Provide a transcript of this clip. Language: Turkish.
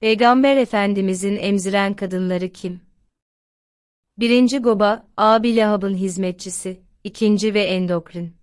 Peygamber Efendimizin emziren kadınları kim? Birinci Goba, Abi Lahab'ın hizmetçisi, ikinci ve endokrin.